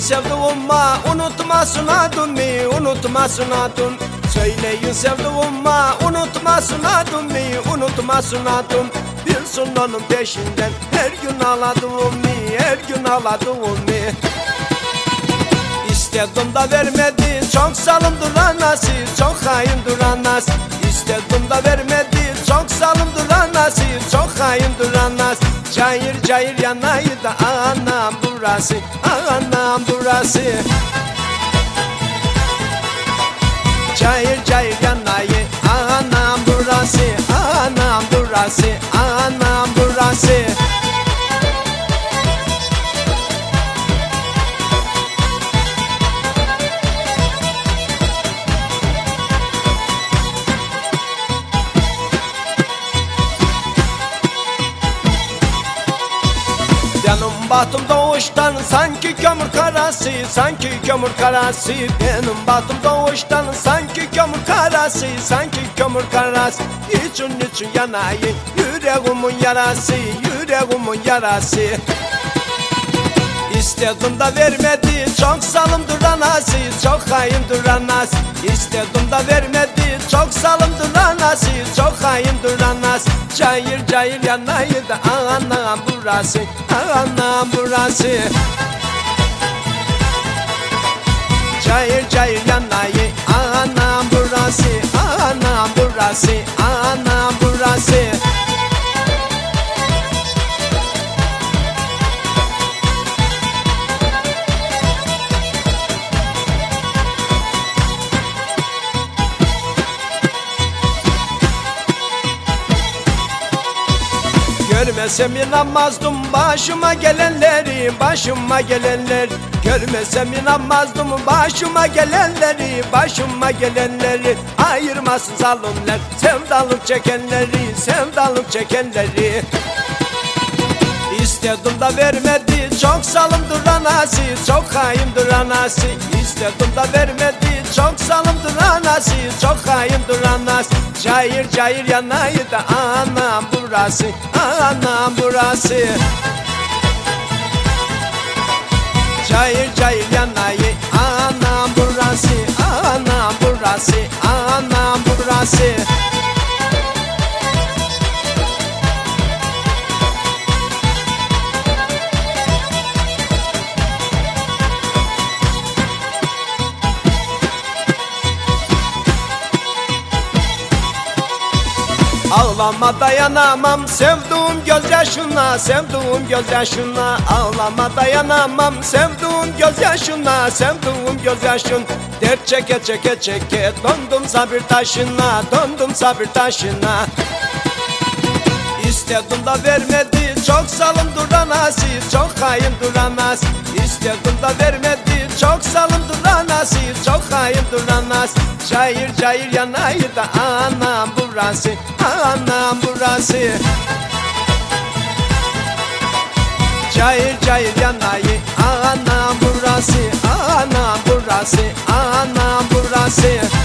sevduğuma unutmasın adını unutmasın adın Söyleyin sevduğuma unutmasın adını unutmasın adın Bilsin onun peşinden her gün ağladığımı her gün ağladığımı İstedim da vermedi çok salımdır anası çok haindir anası. İstedim da vermedi çok salımdır anası çok haindir anası. Cayır cayır yanayı da anam burası anam burası. Cayır cayır yanayı anam burası anam burası batım doğuştan sanki kömür karası Sanki kömür karası. Benim batım doğuştan sanki kömür karası Sanki kömür karası. İçin için yanayı Yüreğimin yarası Yüreğimin yarası. İstedim da vermedi Çok salımdır anası Çok haindir anası. İstedim da vermedi Çok salımdır anası Çok haindir anası. Cayır cayır yanayı da Anam burası Anam burası. Cayır cayır yanayı Görmesem inanmazdım başıma gelenleri Başıma gelenler. Görmesem inanmazdım başıma gelenleri Başıma gelenleri. Ayırmasın zalimler Sevdalık çekenleri Sevdalık çekenleri İstedim da vermedi. Çok salımdır anası Çok haindir anası. İstedim da vermedi. Çok salımdır anası Çok haindir anası. Cayır cayır yanayı da Anam burası Anam burası. Cayır cayır yanayı Anam burası Anam burası Anam burası Ağlama dayanamam. Sevduğum gözyaşına Sevduğum gözyaşına. Ağlama dayanamam. Sevduğum gözyaşına Sevduğum gözyaşın. Dert çeke çeke çeke. Döndüm sabır taşına Döndüm sabır taşına. İstedim da vermedi. Çok salımdır anası Çok haindir anası İstedim da vermedi. Çok salımdır anası Çok haindir anası Cayır cayır yanayı da Anam burası Anam burası. Cayır cayır yanayı Anam burası burası burası Anam burası Anam burası